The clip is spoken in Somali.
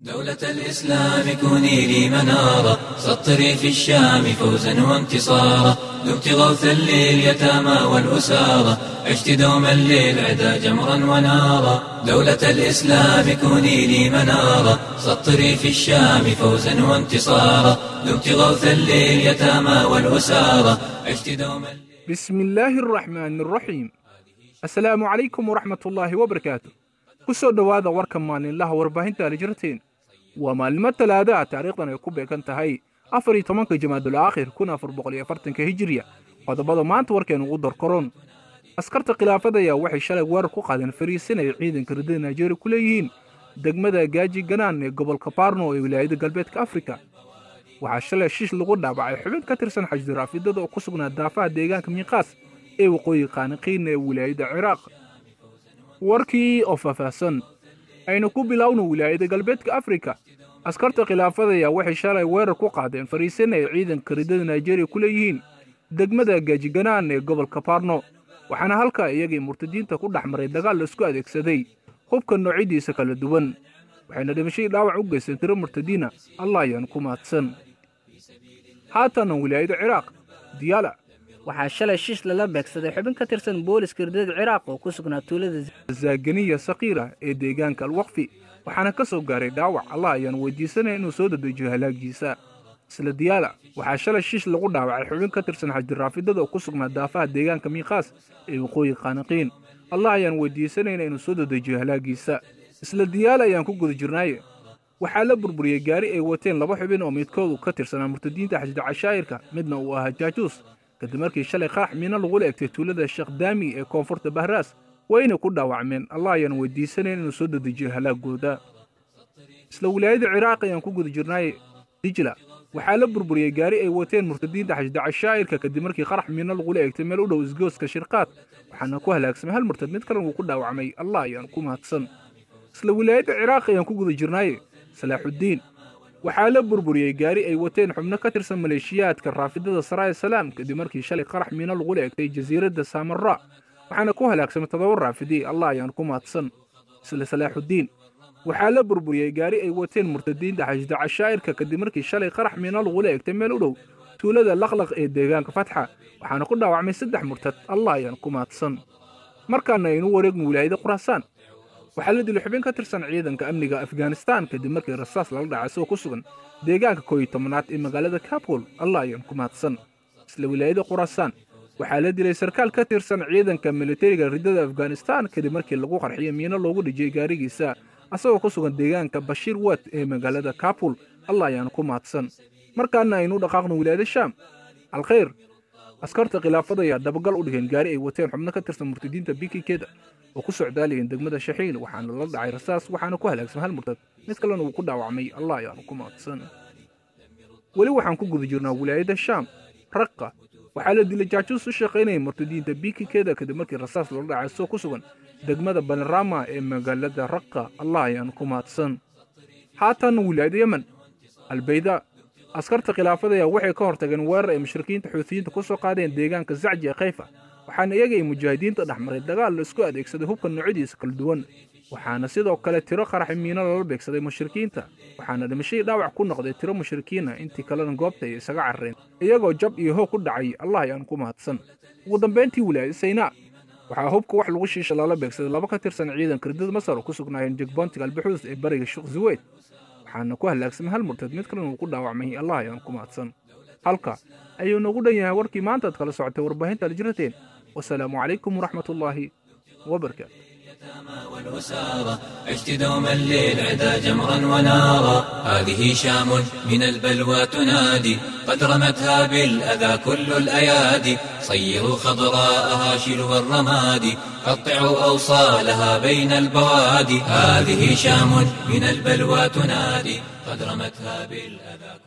دولة الإسلام كوني لي منارة. سطري في الشام فوزا وانتصارا دمت غوثا لليتامى والأسارى عشت دوما للعدا جمرا ونارا دولة الإسلام كوني لي منارة. سطري في الشام فوزا وانتصارا دمت غوثا لليتامى والأسارى عشت دوما بسم الله الرحمن الرحيم. asalaamu calaykum waraxmatullaahi wabarakaatu ku soo dhowaada warka maalinlaha warbaahinta alijirteen waa maalimo talaadaha taariikhdan ay ku beegan tahay. Afar iyo tobanka jamaadul aakhir kun afar boqol iyo afartanka hijiriya qodobada maanta warkeenu ugu darkoron askarta khilaafada ayaa waxay shalay weerar ku qaadeen fariisin ay ciidanka ridada nigeria ku leeyihiin. Degmada gaaji ganaan ee gobolka baarno ee wilaayada galbeedka afrika. Waxaa shalay shish lagu dhaabacay xubin ka tirsan xajdiraafidada oo ku sugnaa daafaha deegaanka miiqaas ee waqooyi qaaniqiina ee wilaayada ciraaq. Warkii oo faahfaahsan aynu ku bilowno wilaayada galbeedka afrika askarta khilaafada ayaa waxay shalay weerar ku qaadeen fariisin ay ciidanka ridada nigeria ku leeyihiin degmada gaajiganaan ee gobolka baarno waxaana halkaa iyagii murtadiinta ku dhex maray dagaal la isku adeegsaday hubka noocyadiisa kala duwan. Waxayna dhimashadii dhaawac u geysteen tiro murtadiina allah ayaan ku mahadsan haatana wilaayada ciraaq diyaala waxaa shalay shish lala beegsaday xubin ka tirsan booliska ridada ciraaq oo ku sugnaa tuulada zaganiya sakiira ee deegaanka alwaqfi waxaana ka soo gaaray dhaawac allah ayaan weydiisanaya inuu soo dadejiyo halaagiisa. Isla diyaala waxaa shalay shish lagu dhaawacay xubin ka tirsan xajiraafidada oo ku sugnaa daafaha deegaanka miiqaas ee waqooyi qaaniqiin allah ayaan weydiisanayna inuu soo dadejiyo halaagiisa. Isla diyaala ayaan ku guda jirnaaye. Waxaa la burburiyey gaari ay wateen laba xubin oo midkoodu ka tirsanaa murtadiinta xajda cashaa'irka midna uu ahaa jaajuus kadib markii shalay qarax miino lagula egtay tuulada sheekh daami ee koonfurta bahraas wayna ku dhaawacmeen allah ayaan weydiisanayn inuu soo dadejiyo halaagooda isla wilaayada ciraaq ayaan ku guda jirnaaye dijla. Waxaa la burburiyey gaari ay wateen murtadiinta xajda cashaa'irka kadib markii qarax miino lagula egtay meel u dhow isgooska shirqaad waxaana ku halaagsamay hal murtad. Mid kalena wuu ku dhaawacmay allah ayaan ku mahadsan. Isla wilaayada ciraaq ayaan ku guda jirnaaye salaaxuddiin waxaa la burburiyey gaari ay wateen xubno ka tirsan maleeshiyaadka raafidada saraaya salaam kadib markii shalay qarax miino lagula egtay jasiiradda saamara waxaana ku halaagsamay toddoba raafidii allah ayaan ku mahadsan isla salaaxuddiin waxaa la burburiyey gaari ay wateen murtadiinta xajda cashaa'irka kadib markii shalay qarax miino lagula egtay meel u dhow tuulada laqlaq ee deegaanka fatxa waxaana ku dhaawacmay saddex murtad allah ayaan ku mahadsan. Markaana aynu wareegno wilaayada khuraasaan waxaa la dilay xubin ka tirsan ciidanka amniga afghanistan kadib markii rasaas lala dhacay isagoo ku sugan deegaanka kooiyo tobanaad ee magaalada kabul allah ayaan ku mahadsan. Isla wilaayada khuraasaan waxaa la dilay sarkaal ka tirsan ciidanka militariga ridada afghanistan kadib markii lagu qarxiyo miino loogu dhijiyey gaarigiisa asagoo ku sugan deegaanka bashiir wat ee magaalada kabul allah ayaan ku mahadsan. Markaana aynu dhaqaaqno wilaayada shaam. Alkhayr askarta khilaafada ayaa dabagal u dhigeen gaari ay wateen xubno ka tirsan murtadiinta bikikeeda oo ku socdaalayeen degmada shaxiil waxaana la dhacay rasaas waxaana ku halaagsamay hal murtad. Mid kalena uu ku dhaawacmay allah ayaanu ku mahadsan. Weli waxaan ku guda jirnaa wilaayada shaam raqa waxaa la dilay jaajuus u shaqaynaya murtadiinta bikikeeda kadib markii rasaas lala dhacay isagoo ku sugan degmada banorama ee magaalada raqa allah ayaanu ku mahadsan. Haatan wilaayada yemen albayda askarta khilaafada ayaa waxay ka hortageen weerar ay mushrikiinta xuutiyiinta ku soo qaadeen deegaanka zacji ee khayfa waxaana iyaga ay mujaahidiinta dhex maray dagaal la isku adeegsaday hubka noocyadiisa kala duwan. Waxaana sidoo kale tiro qaraxi miino lala beegsaday mushrikiinta waxaana dhimashadii dhaawac ku noqday tiro mushrikiina intii kalena goobta ay isaga carareen iyagoo jab iyo hoog ku dhacay allah ayaan ku mahadsan. Ugu dambayntii wilaayada saynaa waxaa hubka wax lagu shiisha lala beegsaday laba ka tirsan ciidanka ridada masar oo ku sugnaayeen jegboontiga albaxuus ee bariga sheekh zuweyd waxaana ku halaagsamay hal murtad mid kalena uu ku dhaawacmay allah ayaan ku mahadsan. Halka ayuu noogu dhan yahay warkii maantaad kala socotay warbaahinta aljirateen wasalaamu calaykum waraxmat ullaahi عشت دوما للعدا جمرا ونارا. هذه شام من البلوى تنادي. قد رمتها بالأذى كل الأيادي. صيروا خضراءها شلو الرماد قطعوا أوصالها بين البوادي. هذه شام من البلوى تنادي. قد رمتها بالأذى